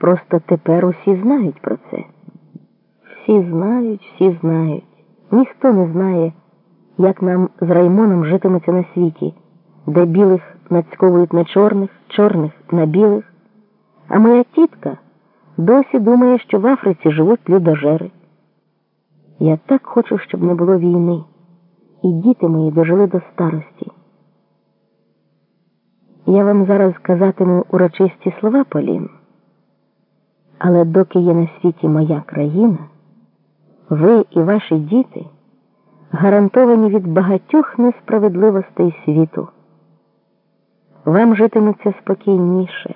Просто тепер усі знають про це. Всі знають, всі знають. Ніхто не знає, як нам з Раймоном житиметься на світі, де білих нацьковують на чорних, чорних на білих. А моя тітка досі думає, що в Африці живуть людожери. Я так хочу, щоб не було війни, і діти мої дожили до старості. Я вам зараз казатиму урочисті слова, Полін. Але доки є на світі моя країна, ви і ваші діти гарантовані від багатьох несправедливостей світу. Вам житиметься спокійніше.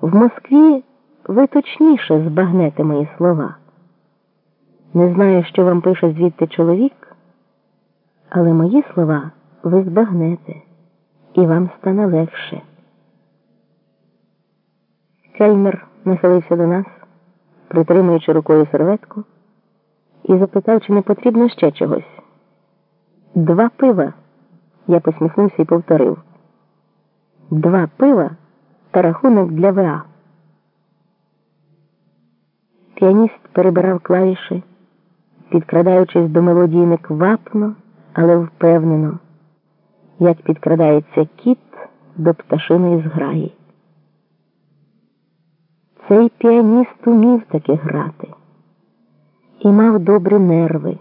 В Москві ви точніше збагнете мої слова. Не знаю, що вам пише звідти чоловік, але мої слова ви збагнете, і вам стане легше. Кельмер нахилився до нас, притримуючи рукою серветку, і запитав, чи не потрібно ще чогось. Два пива. Я посміхнувся і повторив. Два пива та рахунок для ВА. Піаніст перебирав клавіші, підкрадаючись до мелодії неквапно, але впевнено, як підкрадається кіт до пташиної зграї. Цей піаніст умів таки грати і мав добрі нерви,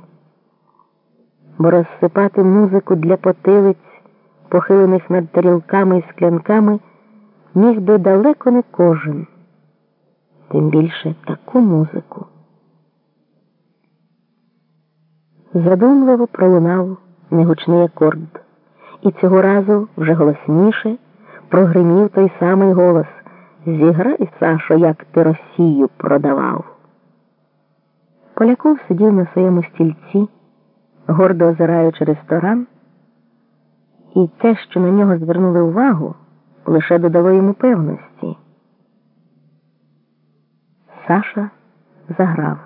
бо розсипати музику для потилиць, похилених над тарілками і склянками, міг би далеко не кожен, тим більше таку музику. Задумливо пролунав негучний акорд, і цього разу вже голосніше прогримів той самий голос. Зіграй, Сашо, як ти Росію продавав. Поляков сидів на своєму стільці, гордо озираючи ресторан, і те, що на нього звернули увагу, лише додало йому певності. Саша заграв.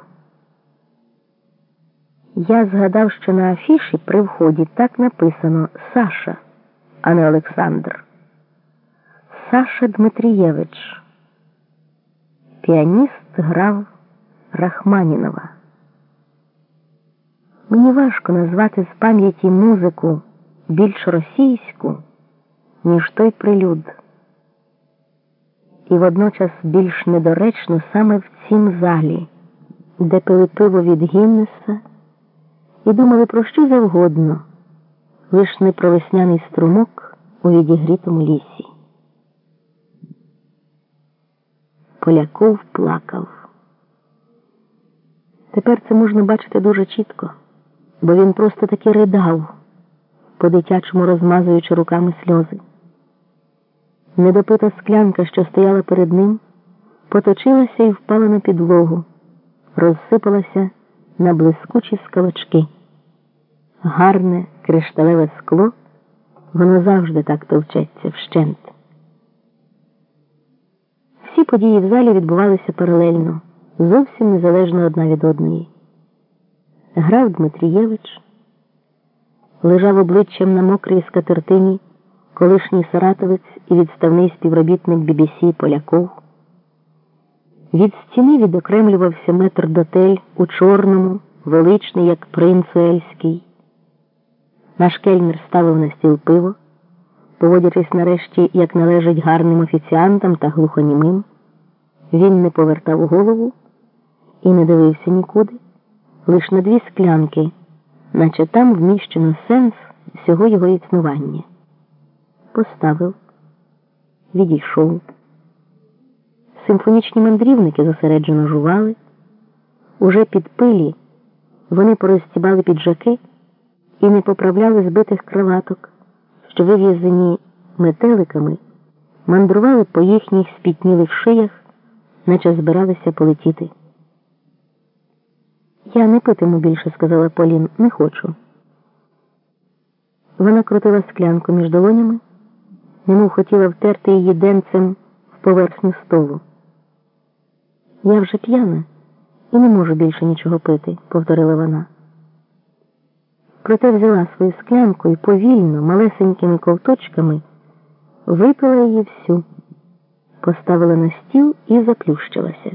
Я згадав, що на афіші при вході так написано Саша, а не Олександр. Саша Дмитрієвич. Піаніст грав Рахманінова. Мені важко назвати з пам'яті музику більш російську, ніж той прилюд. І водночас більш недоречно саме в цім залі, де пили пиво від Гіннеса і думали про що завгодно, лиш не про весняний струмок у відігрітому лісі. Поляков плакав. Тепер це можна бачити дуже чітко, бо він просто таки ридав, по дитячому розмазуючи руками сльози. Недопита склянка, що стояла перед ним, поточилася і впала на підлогу, розсипалася на блискучі скалочки. Гарне кришталеве скло, воно завжди так товчеться вщент. Події в залі відбувалися паралельно, зовсім незалежно одна від одної. Грав Дмитрієвич, лежав обличчям на мокрій скатертині колишній саратовець і відставний співробітник BBC Поляков. Від стіни відокремлювався метр дотель у чорному, величний, як принц Уельський. Наш кельнер ставив на стіл пиво поводячись нарешті, як належить гарним офіціантам та глухонімим, він не повертав голову і не дивився нікуди, лиш на дві склянки, наче там вміщено сенс всього його існування. Поставив, відійшов. Симфонічні мандрівники зосереджено жували, уже під пилі вони порозстібали піджаки і не поправляли збитих кроваток що вив'язані метеликами, мандрували по їхніх спітнілих шиях, наче збиралися полетіти. Я не питиму більше, сказала Полін, не хочу. Вона крутила склянку між долонями, немов хотіла втерти її денцем в поверхню столу. Я вже п'яна і не можу більше нічого пити, повторила вона проте взяла свою склянку і повільно, малесенькими ковточками випила її всю. Поставила на стіл і заплющилася.